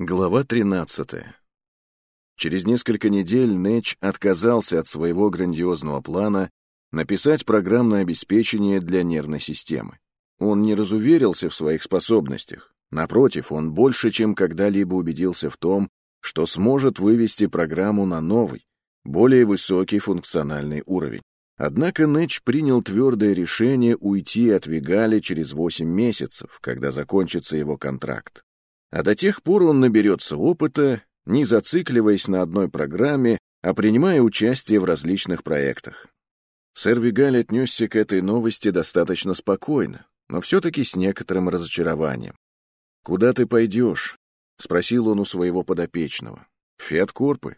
Глава 13. Через несколько недель Нэч отказался от своего грандиозного плана написать программное обеспечение для нервной системы. Он не разуверился в своих способностях. Напротив, он больше, чем когда-либо убедился в том, что сможет вывести программу на новый, более высокий функциональный уровень. Однако Нэч принял твердое решение уйти от Вигали через 8 месяцев, когда закончится его контракт. А до тех пор он наберется опыта, не зацикливаясь на одной программе, а принимая участие в различных проектах. Сэр Вигаль отнесся к этой новости достаточно спокойно, но все-таки с некоторым разочарованием. «Куда ты пойдешь?» — спросил он у своего подопечного. «Фиаткорпы?»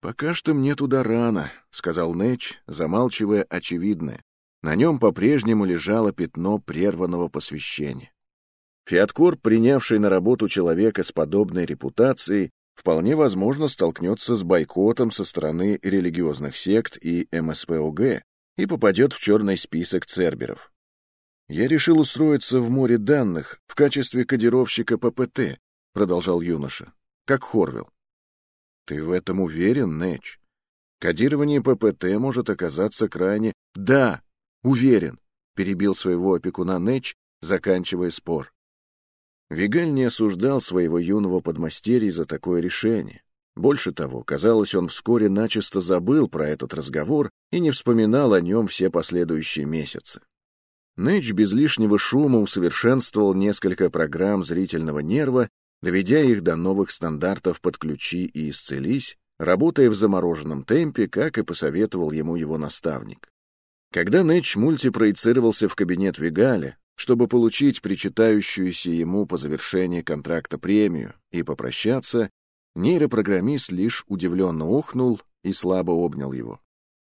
«Пока что мне туда рано», — сказал Нэч, замалчивая очевидное. На нем по-прежнему лежало пятно прерванного посвящения. Фиаткор, принявший на работу человека с подобной репутацией, вполне возможно столкнется с бойкотом со стороны религиозных сект и МСПОГ и попадет в черный список церберов. «Я решил устроиться в море данных в качестве кодировщика ППТ», — продолжал юноша, — «как Хорвилл». «Ты в этом уверен, Нэч? Кодирование ППТ может оказаться крайне...» «Да, уверен», — перебил своего опекуна Нэч, заканчивая спор. Вигаль не осуждал своего юного подмастерья за такое решение. Больше того, казалось, он вскоре начисто забыл про этот разговор и не вспоминал о нем все последующие месяцы. Нэч без лишнего шума усовершенствовал несколько программ зрительного нерва, доведя их до новых стандартов «подключи и исцелись», работая в замороженном темпе, как и посоветовал ему его наставник. Когда Нэч мультипроецировался в кабинет Вигаля, чтобы получить причитающуюся ему по завершении контракта премию и попрощаться, нейропрограммист лишь удивленно охнул и слабо обнял его.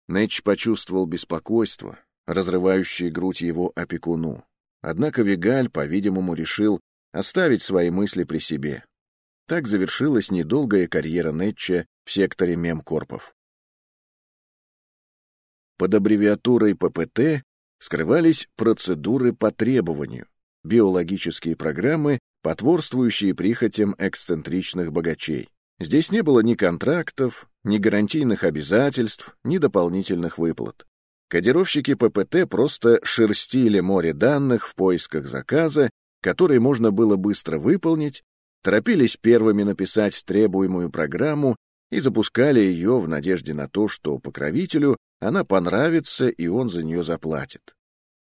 Нэтч почувствовал беспокойство, разрывающее грудь его опекуну. Однако Вигаль, по-видимому, решил оставить свои мысли при себе. Так завершилась недолгая карьера Нэтча в секторе мемкорпов. Под аббревиатурой ППТ скрывались процедуры по требованию, биологические программы, потворствующие прихотям эксцентричных богачей. Здесь не было ни контрактов, ни гарантийных обязательств, ни дополнительных выплат. Кодировщики ППТ просто шерстили море данных в поисках заказа, который можно было быстро выполнить, торопились первыми написать требуемую программу и запускали ее в надежде на то, что покровителю она понравится и он за нее заплатит.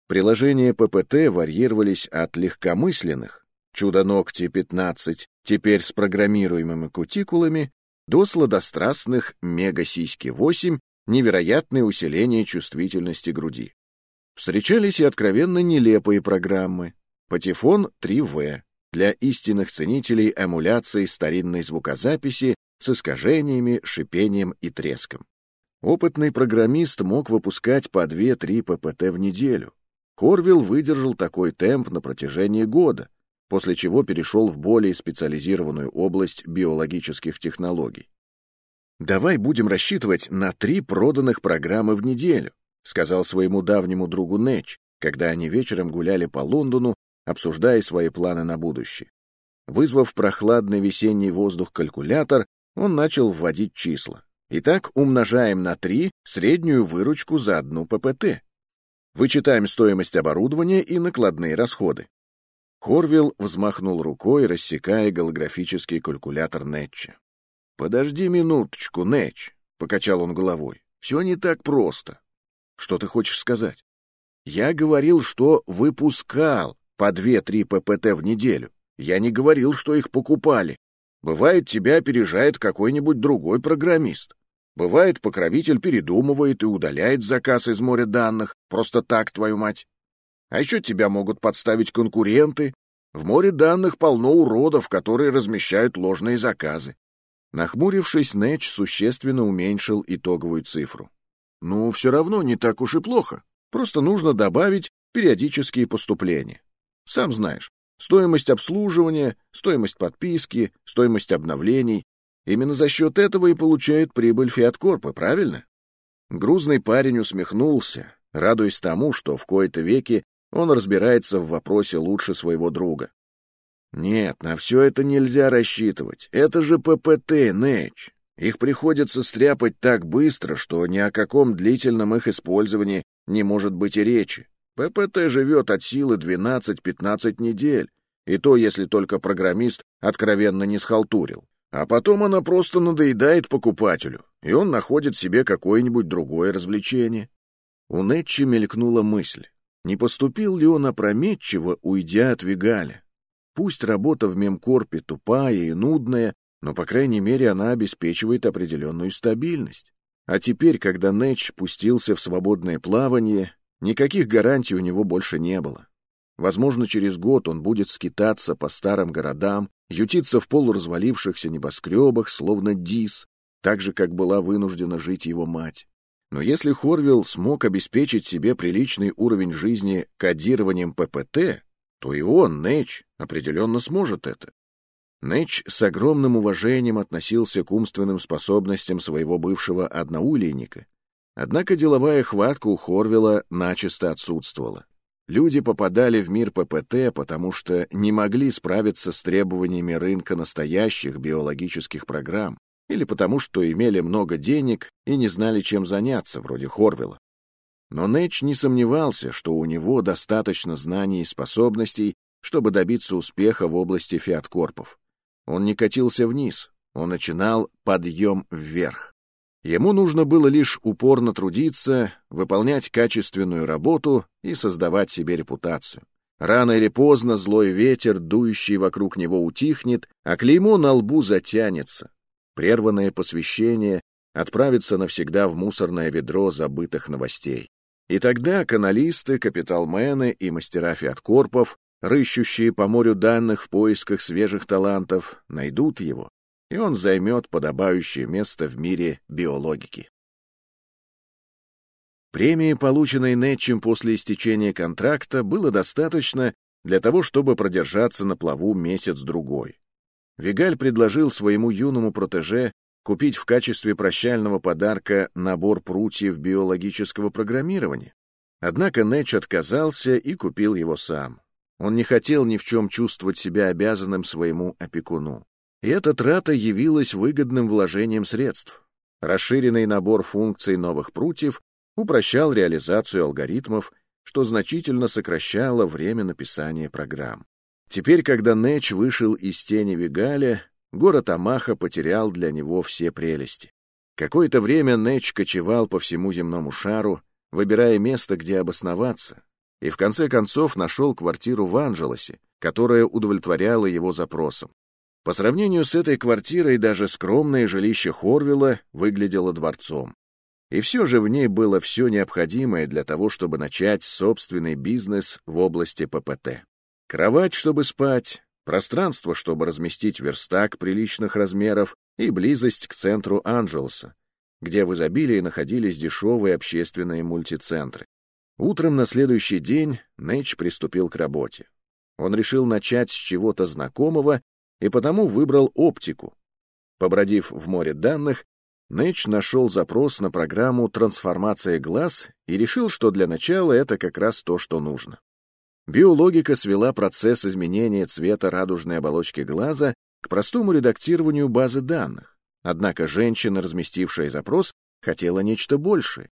Приложения ППТ варьировались от легкомысленных, чудо-ногти 15, теперь с программируемыми кутикулами, до сладострастных мега-сиськи 8, невероятное усиление чувствительности груди. Встречались и откровенно нелепые программы. Патефон 3В для истинных ценителей эмуляции старинной звукозаписи с искажениями, шипением и треском. Опытный программист мог выпускать по 2-3 ППТ в неделю. Корвилл выдержал такой темп на протяжении года, после чего перешел в более специализированную область биологических технологий. «Давай будем рассчитывать на три проданных программы в неделю», сказал своему давнему другу Нэч, когда они вечером гуляли по Лондону, обсуждая свои планы на будущее. Вызвав прохладный весенний воздух калькулятор, он начал вводить числа. Итак, умножаем на 3 среднюю выручку за одну ППТ. Вычитаем стоимость оборудования и накладные расходы. Хорвилл взмахнул рукой, рассекая голографический калькулятор Нетча. «Подожди минуточку, Нетч», — покачал он головой. «Все не так просто. Что ты хочешь сказать?» «Я говорил, что выпускал по 2-3 ППТ в неделю. Я не говорил, что их покупали. Бывает, тебя опережает какой-нибудь другой программист. Бывает, покровитель передумывает и удаляет заказ из моря данных, просто так, твою мать. А еще тебя могут подставить конкуренты. В море данных полно уродов, которые размещают ложные заказы. Нахмурившись, Нэч существенно уменьшил итоговую цифру. Ну, все равно не так уж и плохо. Просто нужно добавить периодические поступления. Сам знаешь, Стоимость обслуживания, стоимость подписки, стоимость обновлений. Именно за счет этого и получает прибыль Фиаткорпа, правильно? Грузный парень усмехнулся, радуясь тому, что в кои-то веки он разбирается в вопросе лучше своего друга. Нет, на все это нельзя рассчитывать. Это же ППТ, Нэч. Их приходится стряпать так быстро, что ни о каком длительном их использовании не может быть и речи. ППТ живет от силы 12-15 недель, и то, если только программист откровенно не схалтурил. А потом она просто надоедает покупателю, и он находит себе какое-нибудь другое развлечение. У Нетчи мелькнула мысль, не поступил ли он опрометчиво, уйдя от Вигаля. Пусть работа в мемкорпе тупая и нудная, но, по крайней мере, она обеспечивает определенную стабильность. А теперь, когда Нэтч пустился в свободное плавание, никаких гарантий у него больше не было. Возможно, через год он будет скитаться по старым городам, ютиться в полуразвалившихся небоскребах, словно Дис, так же, как была вынуждена жить его мать. Но если Хорвилл смог обеспечить себе приличный уровень жизни кодированием ППТ, то и он, Нэч, определенно сможет это. Нэч с огромным уважением относился к умственным способностям своего бывшего одноулейника. Однако деловая хватка у Хорвилла начисто отсутствовала. Люди попадали в мир ППТ, потому что не могли справиться с требованиями рынка настоящих биологических программ, или потому что имели много денег и не знали, чем заняться, вроде Хорвилла. Но Нэч не сомневался, что у него достаточно знаний и способностей, чтобы добиться успеха в области фиаткорпов. Он не катился вниз, он начинал подъем вверх. Ему нужно было лишь упорно трудиться, выполнять качественную работу и создавать себе репутацию. Рано или поздно злой ветер, дующий вокруг него, утихнет, а клеймо на лбу затянется. Прерванное посвящение отправится навсегда в мусорное ведро забытых новостей. И тогда каналисты, капиталмены и мастера фиаткорпов, рыщущие по морю данных в поисках свежих талантов, найдут его, и он займет подобающее место в мире биологики. Премии, полученной Нэтчем после истечения контракта, было достаточно для того, чтобы продержаться на плаву месяц-другой. Вигаль предложил своему юному протеже купить в качестве прощального подарка набор прутьев биологического программирования. Однако Нэч отказался и купил его сам. Он не хотел ни в чем чувствовать себя обязанным своему опекуну. И эта трата явилась выгодным вложением средств. Расширенный набор функций новых прутьев упрощал реализацию алгоритмов, что значительно сокращало время написания программ. Теперь, когда Нэч вышел из тени Вигаля, город Амаха потерял для него все прелести. Какое-то время Нэч кочевал по всему земному шару, выбирая место, где обосноваться, и в конце концов нашел квартиру в Анджелосе, которая удовлетворяла его запросам. По сравнению с этой квартирой даже скромное жилище Хорвилла выглядело дворцом. И все же в ней было все необходимое для того, чтобы начать собственный бизнес в области ППТ. Кровать, чтобы спать, пространство, чтобы разместить верстак приличных размеров и близость к центру Анджелса, где в изобилии находились дешевые общественные мультицентры. Утром на следующий день Нэч приступил к работе. Он решил начать с чего-то знакомого и потому выбрал оптику. Побродив в море данных, Нэч нашел запрос на программу «Трансформация глаз» и решил, что для начала это как раз то, что нужно. Биологика свела процесс изменения цвета радужной оболочки глаза к простому редактированию базы данных. Однако женщина, разместившая запрос, хотела нечто большее.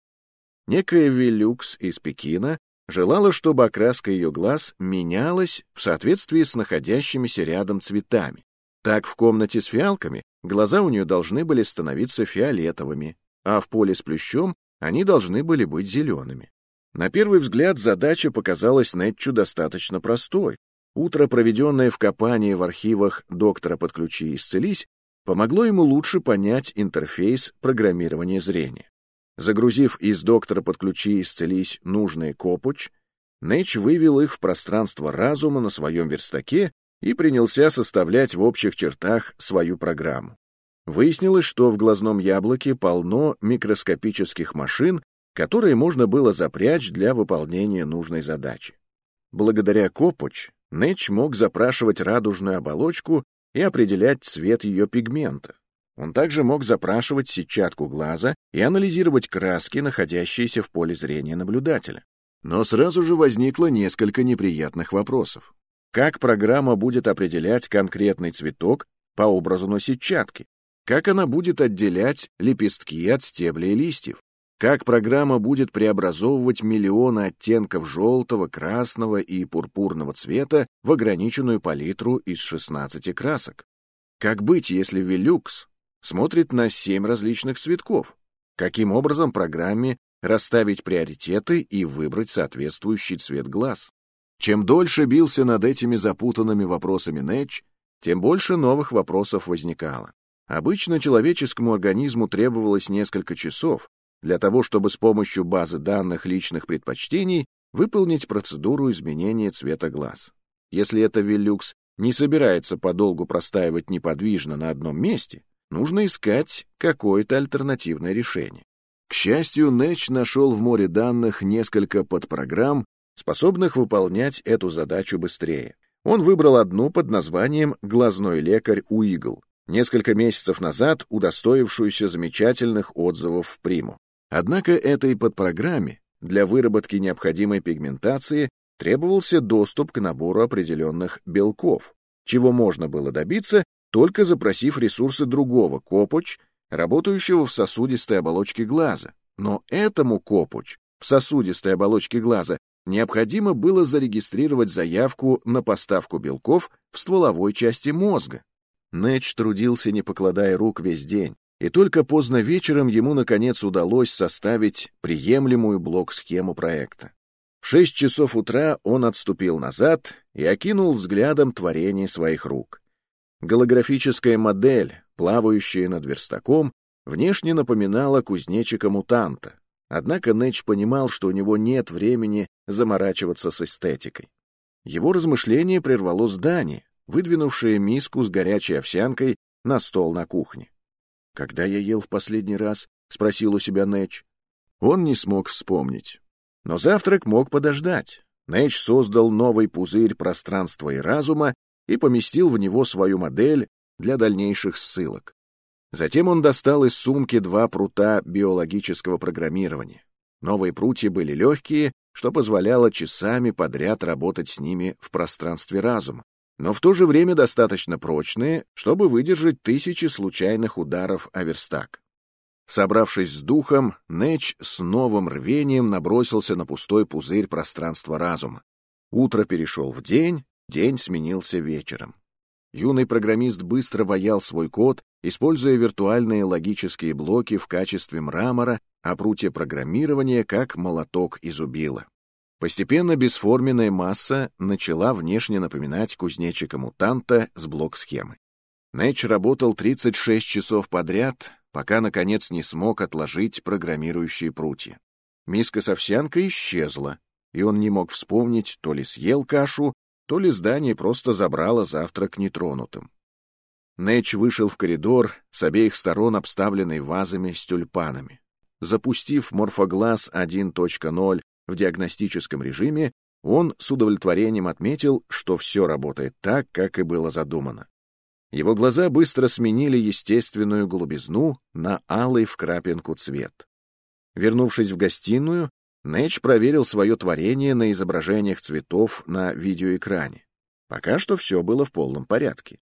Некая Вилюкс из Пекина желала, чтобы окраска ее глаз менялась в соответствии с находящимися рядом цветами. Так в комнате с фиалками глаза у нее должны были становиться фиолетовыми, а в поле с плющом они должны были быть зелеными. На первый взгляд задача показалась Нетчу достаточно простой. Утро, проведенное в копании в архивах доктора «Подключи и исцелись», помогло ему лучше понять интерфейс программирования зрения. Загрузив из доктора «Подключи исцелись» нужные копуч, Нэч вывел их в пространство разума на своем верстаке и принялся составлять в общих чертах свою программу. Выяснилось, что в глазном яблоке полно микроскопических машин, которые можно было запрячь для выполнения нужной задачи. Благодаря Копоч Нэч мог запрашивать радужную оболочку и определять цвет ее пигмента. Он также мог запрашивать сетчатку глаза и анализировать краски, находящиеся в поле зрения наблюдателя. Но сразу же возникло несколько неприятных вопросов. как программа будет определять конкретный цветок по образу на сетчатке, как она будет отделять лепестки от стеблей и листьев, как программа будет преобразовывать миллионы оттенков желтого, красного и пурпурного цвета в ограниченную палитру из 16 красок. Как быть, если Велюкс смотрит на 7 различных цветков? Каким образом программе расставить приоритеты и выбрать соответствующий цвет глаз? Чем дольше бился над этими запутанными вопросами Нэтч, тем больше новых вопросов возникало. Обычно человеческому организму требовалось несколько часов для того, чтобы с помощью базы данных личных предпочтений выполнить процедуру изменения цвета глаз. Если это Виллюкс не собирается подолгу простаивать неподвижно на одном месте, нужно искать какое-то альтернативное решение. К счастью, Нэч нашел в море данных несколько подпрограмм, способных выполнять эту задачу быстрее. Он выбрал одну под названием «Глазной лекарь у игл», несколько месяцев назад удостоившуюся замечательных отзывов в приму. Однако этой подпрограмме для выработки необходимой пигментации требовался доступ к набору определенных белков, чего можно было добиться, только запросив ресурсы другого копоч, работающего в сосудистой оболочке глаза. Но этому копоч в сосудистой оболочке глаза необходимо было зарегистрировать заявку на поставку белков в стволовой части мозга. Нэч трудился, не покладая рук, весь день, и только поздно вечером ему, наконец, удалось составить приемлемую блок-схему проекта. В шесть часов утра он отступил назад и окинул взглядом творение своих рук. Голографическая модель, плавающая над верстаком, внешне напоминала кузнечика-мутанта, Однако Нэч понимал, что у него нет времени заморачиваться с эстетикой. Его размышление прервало здание, выдвинувшее миску с горячей овсянкой на стол на кухне. «Когда я ел в последний раз?» — спросил у себя Нэч. Он не смог вспомнить. Но завтрак мог подождать. Нэч создал новый пузырь пространства и разума и поместил в него свою модель для дальнейших ссылок. Затем он достал из сумки два прута биологического программирования. Новые прутья были легкие, что позволяло часами подряд работать с ними в пространстве разума, но в то же время достаточно прочные, чтобы выдержать тысячи случайных ударов о верстак. Собравшись с духом, Нэч с новым рвением набросился на пустой пузырь пространства разума. Утро перешел в день, день сменился вечером. Юный программист быстро ваял свой код, используя виртуальные логические блоки в качестве мрамора, а прутья программирования как молоток из убила. Постепенно бесформенная масса начала внешне напоминать кузнечика-мутанта с блок-схемы. Нэч работал 36 часов подряд, пока, наконец, не смог отложить программирующие прутья. Миска с овсянкой исчезла, и он не мог вспомнить, то ли съел кашу, то ли здание просто забрало завтрак нетронутым. Нэч вышел в коридор, с обеих сторон обставленный вазами с тюльпанами. Запустив морфоглаз 1.0 в диагностическом режиме, он с удовлетворением отметил, что все работает так, как и было задумано. Его глаза быстро сменили естественную голубизну на алый в крапинку цвет. Вернувшись в гостиную, Нэч проверил свое творение на изображениях цветов на видеоэкране. Пока что все было в полном порядке.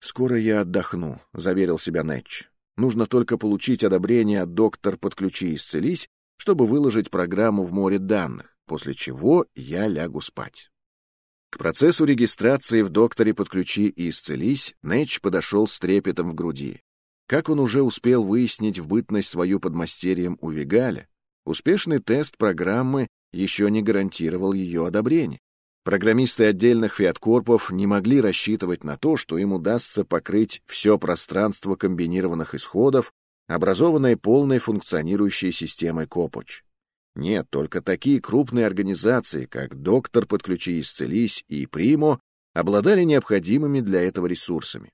«Скоро я отдохну», — заверил себя Нэтч. «Нужно только получить одобрение от доктор «Подключи исцелись», чтобы выложить программу в море данных, после чего я лягу спать». К процессу регистрации в докторе «Подключи и исцелись» Нэтч подошел с трепетом в груди. Как он уже успел выяснить в бытность свою подмастерьем у Вигаля, успешный тест программы еще не гарантировал ее одобрение. Программисты отдельных фиаткорпов не могли рассчитывать на то, что им удастся покрыть все пространство комбинированных исходов, образованное полной функционирующей системой Копоч. Нет, только такие крупные организации, как «Доктор, подключи, исцелись» и «Примо», обладали необходимыми для этого ресурсами.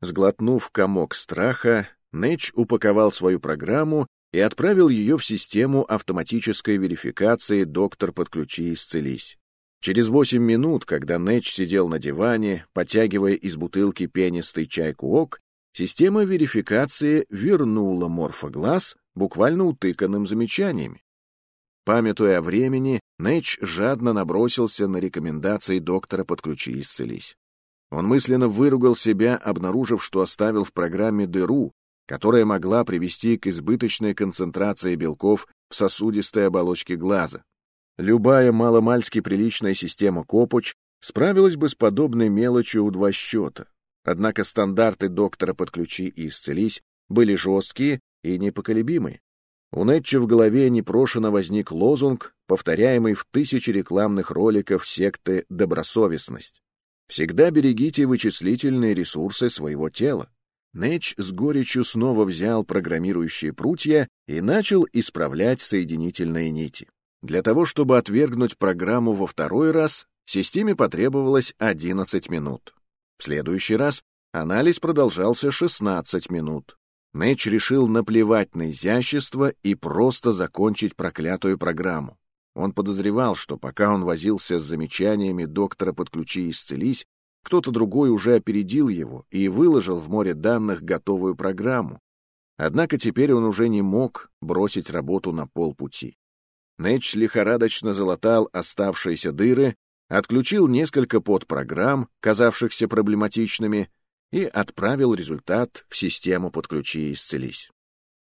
Сглотнув комок страха, Нэч упаковал свою программу и отправил ее в систему автоматической верификации «Доктор, подключи, исцелись». Через восемь минут, когда Нэтч сидел на диване, потягивая из бутылки пенистый чай куок, система верификации вернула морфоглаз буквально утыканным замечаниями. Памятуя о времени, Нэч жадно набросился на рекомендации доктора «Подключи исцелись». Он мысленно выругал себя, обнаружив, что оставил в программе дыру, которая могла привести к избыточной концентрации белков в сосудистой оболочке глаза. Любая маломальски приличная система Копоч справилась бы с подобной мелочью у два счета. Однако стандарты доктора «Подключи и исцелись» были жесткие и непоколебимые. У Нетча в голове непрошено возник лозунг, повторяемый в тысячи рекламных роликов секты «Добросовестность». Всегда берегите вычислительные ресурсы своего тела. Нэтч с горечью снова взял программирующие прутья и начал исправлять соединительные нити. Для того, чтобы отвергнуть программу во второй раз, системе потребовалось 11 минут. В следующий раз анализ продолжался 16 минут. Мэтч решил наплевать на изящество и просто закончить проклятую программу. Он подозревал, что пока он возился с замечаниями доктора «Подключи и исцелись», кто-то другой уже опередил его и выложил в море данных готовую программу. Однако теперь он уже не мог бросить работу на полпути. Нэтч лихорадочно залатал оставшиеся дыры, отключил несколько подпрограмм, казавшихся проблематичными, и отправил результат в систему «Подключи и исцелись».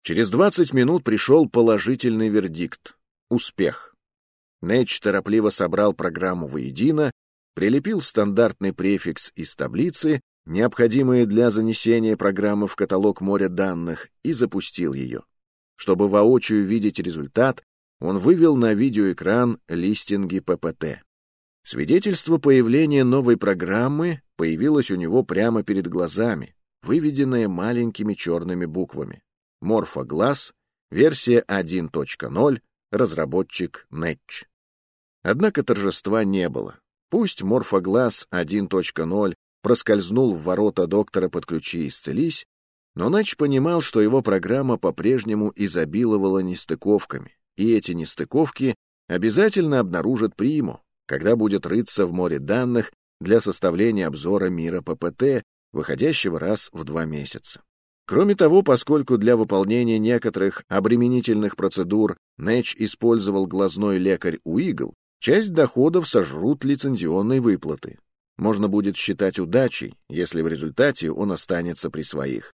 Через 20 минут пришел положительный вердикт — успех. Нэтч торопливо собрал программу воедино, прилепил стандартный префикс из таблицы, необходимые для занесения программы в каталог моря данных, и запустил ее. Чтобы воочию видеть результат, он вывел на видеоэкран листинги ППТ. Свидетельство появления новой программы появилось у него прямо перед глазами, выведенное маленькими черными буквами. Морфоглаз, версия 1.0, разработчик Нетч. Однако торжества не было. Пусть Морфоглаз 1.0 проскользнул в ворота доктора «Подключи и исцелись», но Нэтч понимал, что его программа по-прежнему изобиловала нестыковками, и эти нестыковки обязательно обнаружат приму, когда будет рыться в море данных для составления обзора мира ППТ, выходящего раз в два месяца. Кроме того, поскольку для выполнения некоторых обременительных процедур Нэч использовал глазной лекарь Уигл, часть доходов сожрут лицензионные выплаты. Можно будет считать удачей, если в результате он останется при своих.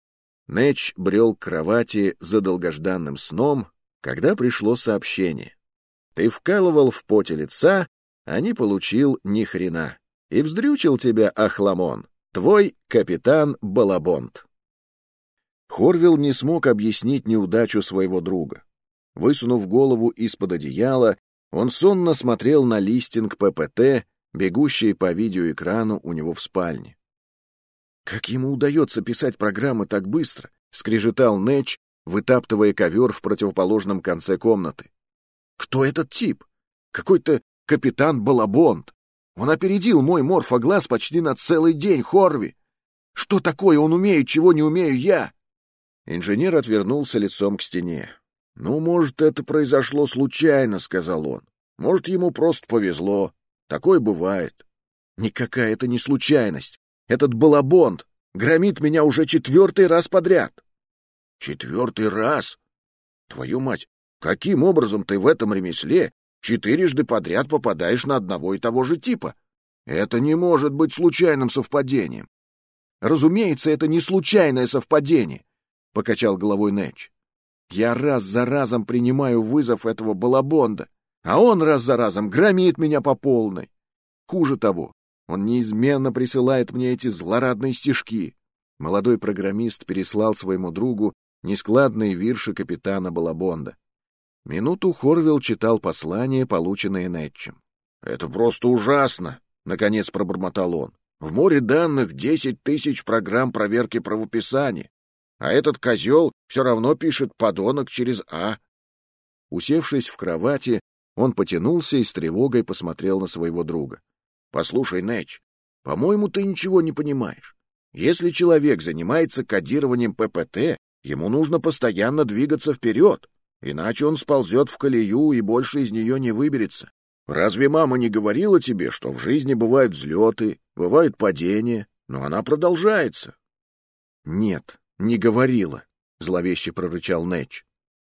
Нэч брел к кровати за долгожданным сном, когда пришло сообщение. Ты вкалывал в поте лица а не получил ни хрена. И вздрючил тебя Ахламон, твой капитан Балабонт. Хорвилл не смог объяснить неудачу своего друга. Высунув голову из-под одеяла, он сонно смотрел на листинг ППТ, бегущий по видеоэкрану у него в спальне. «Как ему удается писать программы так быстро?» — скрежетал Нэч, вытаптывая ковер в противоположном конце комнаты. «Кто этот тип? Какой-то капитан Балабонт. Он опередил мой морфоглаз почти на целый день, Хорви. Что такое он умеет, чего не умею я? Инженер отвернулся лицом к стене. «Ну, может, это произошло случайно», — сказал он. «Может, ему просто повезло. Такое бывает». «Никакая это не случайность. Этот балабонт громит меня уже четвертый раз подряд». «Четвертый раз? Твою мать, каким образом ты в этом ремесле четырежды подряд попадаешь на одного и того же типа. Это не может быть случайным совпадением. Разумеется, это не случайное совпадение, — покачал головой Нэтч. Я раз за разом принимаю вызов этого балабонда, а он раз за разом громит меня по полной. Хуже того, он неизменно присылает мне эти злорадные стишки. Молодой программист переслал своему другу нескладные вирши капитана Балабонда. Минуту Хорвилл читал послание, полученное Нэтчем. «Это просто ужасно!» — наконец пробормотал он. «В море данных десять тысяч программ проверки правописания, а этот козел все равно пишет «подонок» через «а». Усевшись в кровати, он потянулся и с тревогой посмотрел на своего друга. «Послушай, Нэтч, по-моему, ты ничего не понимаешь. Если человек занимается кодированием ППТ, ему нужно постоянно двигаться вперед, Иначе он сползет в колею и больше из нее не выберется. Разве мама не говорила тебе, что в жизни бывают взлеты, бывают падения, но она продолжается? — Нет, не говорила, — зловеще прорычал Нэтч.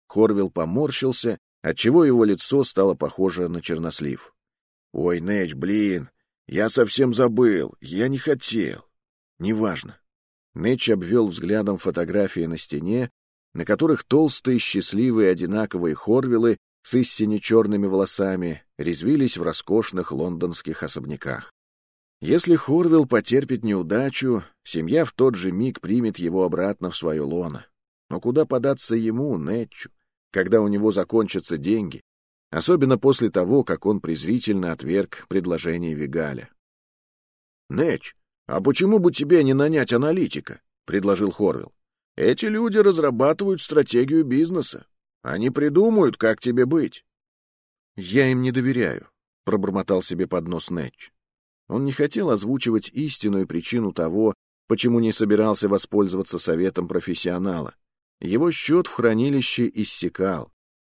Хорвилл поморщился отчего его лицо стало похоже на чернослив. «Ой, Нэч, блин, я совсем забыл, я не хотел». «Неважно». Нэч обвел взглядом фотографии на стене, на которых толстые, счастливые, одинаковые хорвилы с истине черными волосами резвились в роскошных лондонских особняках. Если Хорвилл потерпит неудачу, семья в тот же миг примет его обратно в свое лоно. Но куда податься ему, Нетчу, когда у него закончатся деньги, особенно после того, как он презрительно отверг предложение Вигаля? «Нэтч, а почему бы тебе не нанять аналитика?» — предложил Хорвилл. «Эти люди разрабатывают стратегию бизнеса. Они придумают, как тебе быть». «Я им не доверяю», — пробормотал себе под нос Нэтч. Он не хотел озвучивать истинную причину того, почему не собирался воспользоваться советом профессионала. Его счет в хранилище иссякал.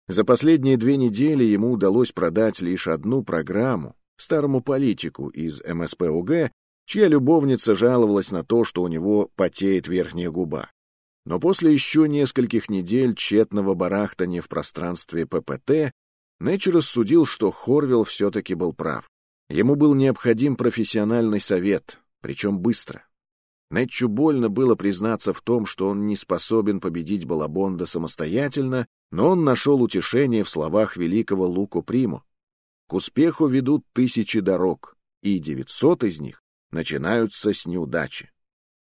За последние две недели ему удалось продать лишь одну программу старому политику из МСПУГ, чья любовница жаловалась на то, что у него потеет верхняя губа. Но после еще нескольких недель тщетного барахтания в пространстве ППТ Нэч рассудил, что Хорвилл все-таки был прав. Ему был необходим профессиональный совет, причем быстро. Нэтчу больно было признаться в том, что он не способен победить Балабонда самостоятельно, но он нашел утешение в словах великого Луку Приму. К успеху ведут тысячи дорог, и девятьсот из них начинаются с неудачи.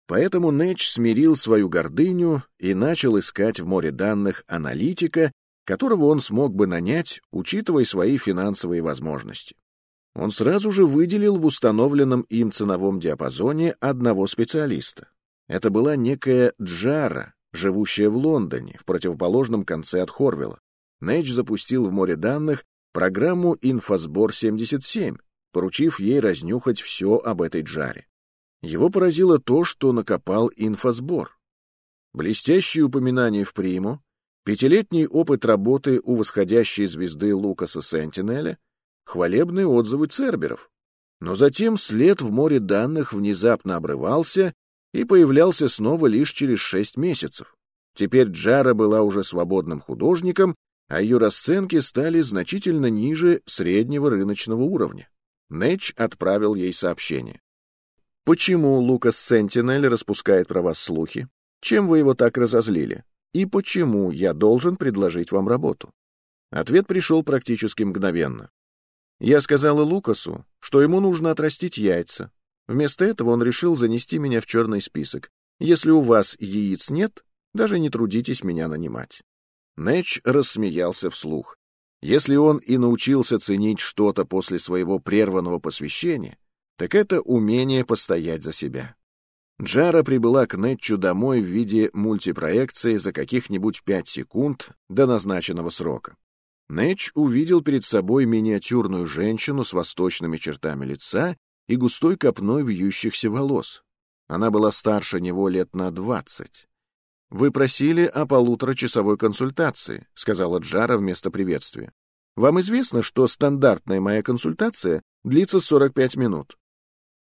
Поэтому Нэтч смирил свою гордыню и начал искать в море данных аналитика, которого он смог бы нанять, учитывая свои финансовые возможности он сразу же выделил в установленном им ценовом диапазоне одного специалиста. Это была некая Джара, живущая в Лондоне, в противоположном конце от Хорвилла. Нэйдж запустил в море данных программу «Инфосбор-77», поручив ей разнюхать все об этой Джаре. Его поразило то, что накопал инфосбор. Блестящие упоминания в приму, пятилетний опыт работы у восходящей звезды Лукаса Сентинеля, хвалебные отзывы церберов. Но затем след в море данных внезапно обрывался и появлялся снова лишь через шесть месяцев. Теперь Джара была уже свободным художником, а ее расценки стали значительно ниже среднего рыночного уровня. Нэч отправил ей сообщение. «Почему Лукас Сентинель распускает про вас слухи? Чем вы его так разозлили? И почему я должен предложить вам работу?» Ответ пришел практически мгновенно. Я сказала Лукасу, что ему нужно отрастить яйца. Вместо этого он решил занести меня в черный список. Если у вас яиц нет, даже не трудитесь меня нанимать. Нэч рассмеялся вслух. Если он и научился ценить что-то после своего прерванного посвящения, так это умение постоять за себя. Джара прибыла к Нэтчу домой в виде мультипроекции за каких-нибудь пять секунд до назначенного срока. Нэч увидел перед собой миниатюрную женщину с восточными чертами лица и густой копной вьющихся волос. Она была старше него лет на двадцать. «Вы просили о полуторачасовой консультации», — сказала Джара вместо приветствия. «Вам известно, что стандартная моя консультация длится 45 минут.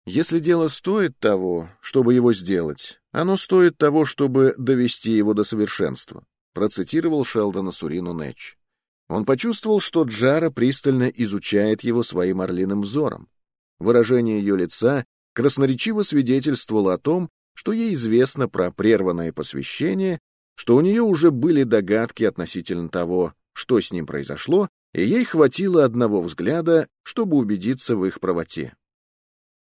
Если дело стоит того, чтобы его сделать, оно стоит того, чтобы довести его до совершенства», — процитировал Шелдона Сурину Нэтч. Он почувствовал, что Джара пристально изучает его своим орлиным взором. Выражение ее лица красноречиво свидетельствовало о том, что ей известно про прерванное посвящение, что у нее уже были догадки относительно того, что с ним произошло, и ей хватило одного взгляда, чтобы убедиться в их правоте.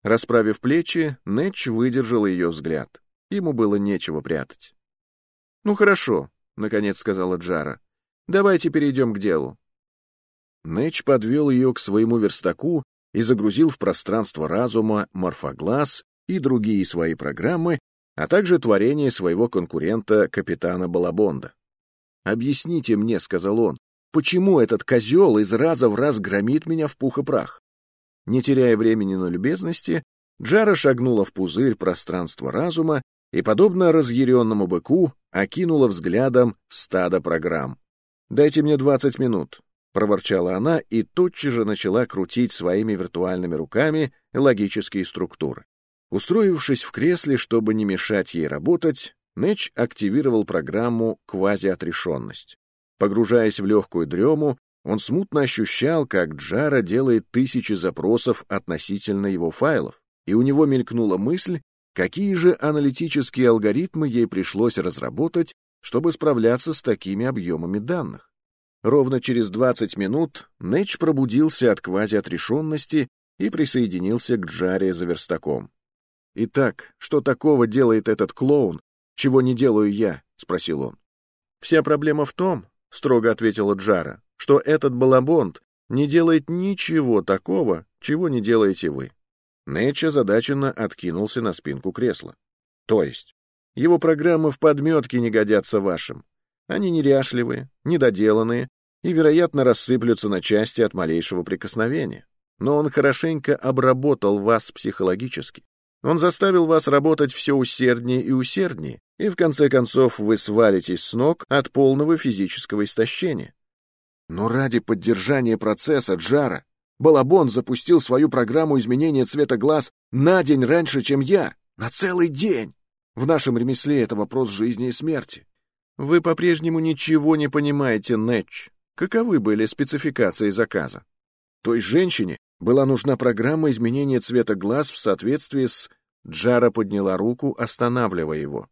Расправив плечи, Нэтч выдержал ее взгляд. Ему было нечего прятать. «Ну хорошо», — наконец сказала Джара. Давайте перейдем к делу. Нэч подвел ее к своему верстаку и загрузил в пространство разума морфоглаз и другие свои программы, а также творение своего конкурента капитана Балабонда. «Объясните мне», — сказал он, — «почему этот козел из раза в раз громит меня в пух и прах?» Не теряя времени на любезности, Джара шагнула в пузырь пространства разума и, подобно разъяренному быку, окинула взглядом стадо программ. «Дайте мне двадцать минут», — проворчала она и тотчас же начала крутить своими виртуальными руками логические структуры. Устроившись в кресле, чтобы не мешать ей работать, Нэч активировал программу «Квазиотрешенность». Погружаясь в легкую дрему, он смутно ощущал, как Джара делает тысячи запросов относительно его файлов, и у него мелькнула мысль, какие же аналитические алгоритмы ей пришлось разработать, чтобы справляться с такими объемами данных. Ровно через 20 минут Нэч пробудился от квазиотрешенности и присоединился к Джаре за верстаком. «Итак, что такого делает этот клоун, чего не делаю я?» — спросил он. «Вся проблема в том, — строго ответила Джара, — что этот балабонт не делает ничего такого, чего не делаете вы. Нэтч озадаченно откинулся на спинку кресла. То есть, его программы в подметке не годятся вашим. Они неряшливые, недоделанные и, вероятно, рассыплются на части от малейшего прикосновения. Но он хорошенько обработал вас психологически. Он заставил вас работать все усерднее и усерднее, и в конце концов вы свалитесь с ног от полного физического истощения. Но ради поддержания процесса Джара Балабон запустил свою программу изменения цвета глаз на день раньше, чем я, на целый день. В нашем ремесле это вопрос жизни и смерти. Вы по-прежнему ничего не понимаете, Нэтч. Каковы были спецификации заказа? Той женщине была нужна программа изменения цвета глаз в соответствии с... Джара подняла руку, останавливая его.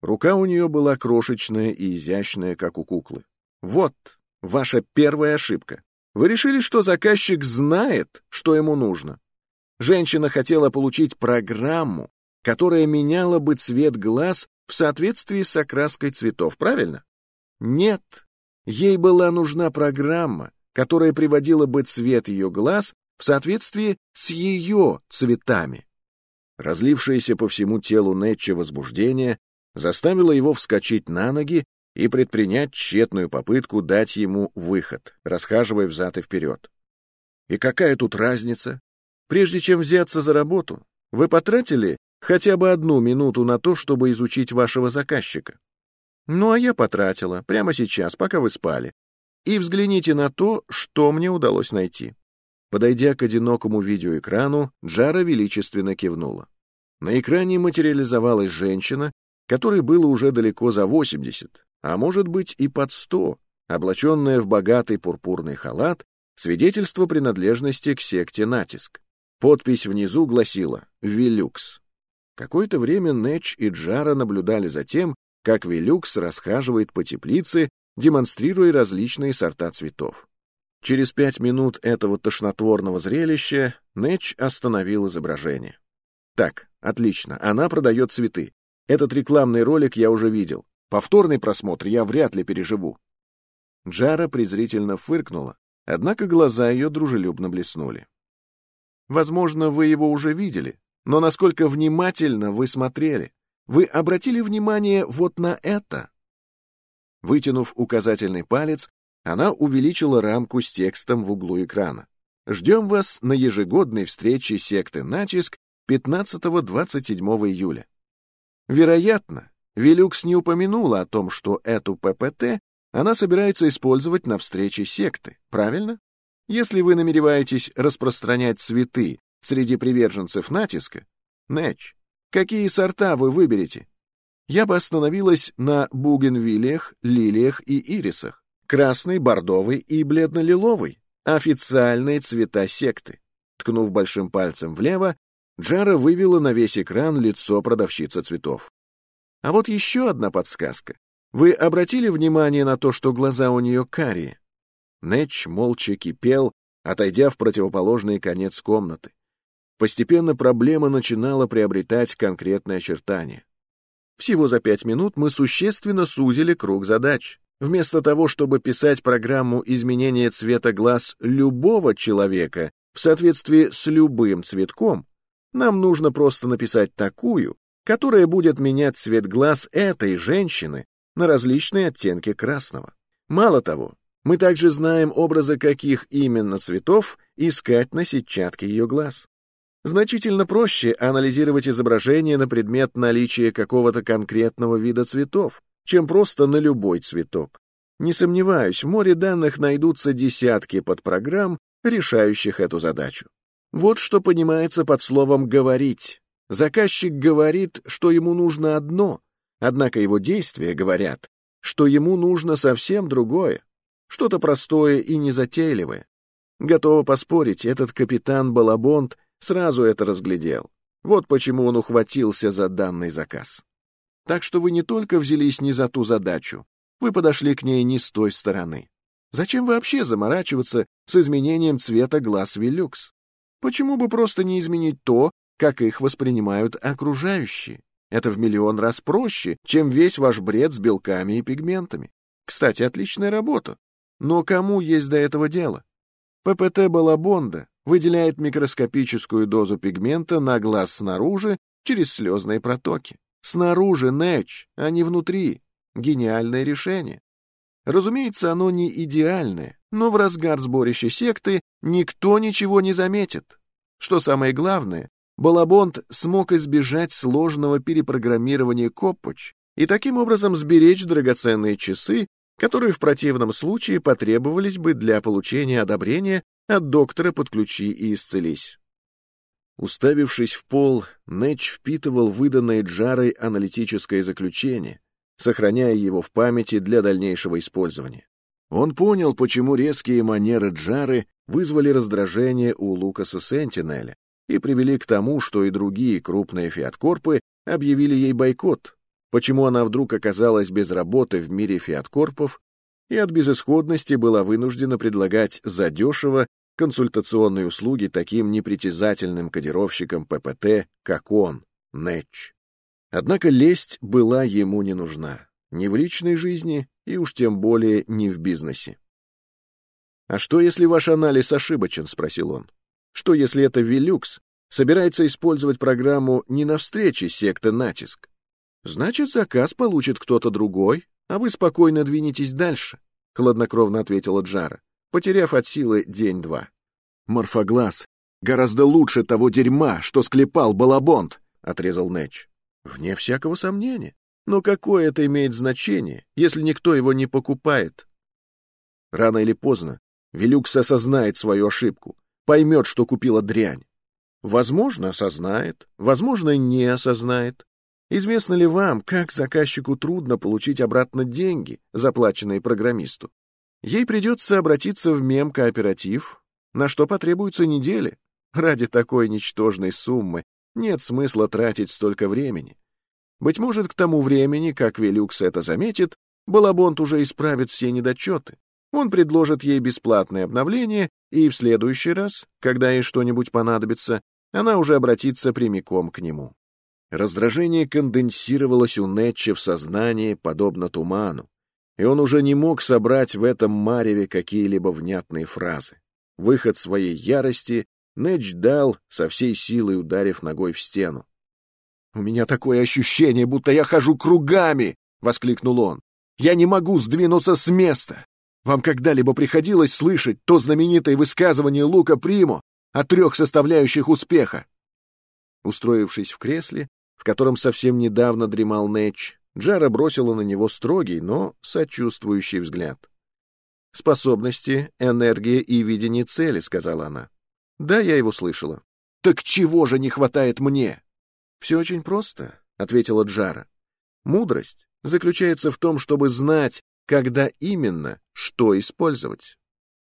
Рука у нее была крошечная и изящная, как у куклы. Вот ваша первая ошибка. Вы решили, что заказчик знает, что ему нужно. Женщина хотела получить программу, которая меняла бы цвет глаз в соответствии с окраской цветов, правильно? Нет. Ей была нужна программа, которая приводила бы цвет ее глаз в соответствии с ее цветами. Разлившееся по всему телу Нетча возбуждение заставило его вскочить на ноги и предпринять тщетную попытку дать ему выход, расхаживая взад и вперед. И какая тут разница? Прежде чем взяться за работу, вы потратили хотя бы одну минуту на то, чтобы изучить вашего заказчика. Ну, а я потратила, прямо сейчас, пока вы спали. И взгляните на то, что мне удалось найти. Подойдя к одинокому видеоэкрану, Джара величественно кивнула. На экране материализовалась женщина, которой было уже далеко за 80, а может быть и под сто, облаченная в богатый пурпурный халат, свидетельство принадлежности к секте «Натиск». Подпись внизу гласила «Вилюкс». Какое-то время Нэч и Джара наблюдали за тем, как Вилюкс расхаживает по теплице, демонстрируя различные сорта цветов. Через пять минут этого тошнотворного зрелища Нэч остановил изображение. Так, отлично, она продает цветы. Этот рекламный ролик я уже видел. Повторный просмотр я вряд ли переживу. Джара презрительно фыркнула, однако глаза ее дружелюбно блеснули. Возможно, вы его уже видели, но насколько внимательно вы смотрели? Вы обратили внимание вот на это? Вытянув указательный палец, она увеличила рамку с текстом в углу экрана. Ждем вас на ежегодной встрече секты «Натиск» 15-27 июля. Вероятно, Вилюкс не упомянула о том, что эту ППТ она собирается использовать на встрече секты, правильно? Если вы намереваетесь распространять цветы среди приверженцев натиска, Нэч, какие сорта вы выберете? Я бы остановилась на бугенвиллиях, лилиях и ирисах. Красный, бордовый и бледно-лиловый. Официальные цвета секты. Ткнув большим пальцем влево, Джара вывела на весь экран лицо продавщицы цветов. А вот еще одна подсказка. Вы обратили внимание на то, что глаза у нее карие? Нэтч молча кипел, отойдя в противоположный конец комнаты. Постепенно проблема начинала приобретать конкретные очертания. Всего за пять минут мы существенно сузили круг задач. Вместо того, чтобы писать программу изменения цвета глаз любого человека в соответствии с любым цветком, нам нужно просто написать такую, которая будет менять цвет глаз этой женщины на различные оттенки красного. Мало того, мы также знаем образы каких именно цветов искать на сетчатке ее глаз. Значительно проще анализировать изображение на предмет наличия какого-то конкретного вида цветов, чем просто на любой цветок. Не сомневаюсь, в море данных найдутся десятки подпрограмм, решающих эту задачу. Вот что понимается под словом «говорить». Заказчик говорит, что ему нужно одно, однако его действия говорят, что ему нужно совсем другое. Что-то простое и незатейливое. Готово поспорить, этот капитан Балабонт сразу это разглядел. Вот почему он ухватился за данный заказ. Так что вы не только взялись не за ту задачу, вы подошли к ней не с той стороны. Зачем вообще заморачиваться с изменением цвета глаз Вилюкс? Почему бы просто не изменить то, как их воспринимают окружающие? Это в миллион раз проще, чем весь ваш бред с белками и пигментами. Кстати, отличная работа. Но кому есть до этого дело? ППТ Балабонда выделяет микроскопическую дозу пигмента на глаз снаружи через слезные протоки. Снаружи нэч, а не внутри. Гениальное решение. Разумеется, оно не идеальное, но в разгар сборища секты никто ничего не заметит. Что самое главное, Балабонт смог избежать сложного перепрограммирования Коппоч и таким образом сберечь драгоценные часы, которые в противном случае потребовались бы для получения одобрения от доктора «Подключи и исцелись». Уставившись в пол, Нэтч впитывал выданное Джарой аналитическое заключение, сохраняя его в памяти для дальнейшего использования. Он понял, почему резкие манеры Джары вызвали раздражение у Лукаса Сентинеля и привели к тому, что и другие крупные фиаткорпы объявили ей бойкот, почему она вдруг оказалась без работы в мире фиаткорпов и от безысходности была вынуждена предлагать задешево консультационные услуги таким непритязательным кодировщикам ППТ, как он, Нэтч. Однако лесть была ему не нужна, ни в личной жизни и уж тем более не в бизнесе. «А что, если ваш анализ ошибочен?» — спросил он. «Что, если это Вилюкс собирается использовать программу не на встрече секты «Натиск»? Значит, заказ получит кто-то другой, а вы спокойно двинетесь дальше», — хладнокровно ответила Джара потеряв от силы день-два. «Морфоглаз гораздо лучше того дерьма, что склепал Балабонт», — отрезал Нэч. «Вне всякого сомнения. Но какое это имеет значение, если никто его не покупает?» Рано или поздно Велюкс осознает свою ошибку, поймет, что купила дрянь. Возможно, осознает, возможно, не осознает. Известно ли вам, как заказчику трудно получить обратно деньги, заплаченные программисту? Ей придется обратиться в мем-кооператив, на что потребуются недели. Ради такой ничтожной суммы нет смысла тратить столько времени. Быть может, к тому времени, как Велюкс это заметит, Балабонт уже исправит все недочеты. Он предложит ей бесплатное обновление, и в следующий раз, когда ей что-нибудь понадобится, она уже обратится прямиком к нему. Раздражение конденсировалось у Нетча в сознании, подобно туману и он уже не мог собрать в этом мареве какие-либо внятные фразы. Выход своей ярости Нэдж дал, со всей силой ударив ногой в стену. «У меня такое ощущение, будто я хожу кругами!» — воскликнул он. «Я не могу сдвинуться с места! Вам когда-либо приходилось слышать то знаменитое высказывание Лука Примо о трех составляющих успеха?» Устроившись в кресле, в котором совсем недавно дремал Нэтч, Джара бросила на него строгий, но сочувствующий взгляд. «Способности, энергия и видение цели», — сказала она. «Да, я его слышала». «Так чего же не хватает мне?» «Все очень просто», — ответила Джара. «Мудрость заключается в том, чтобы знать, когда именно что использовать».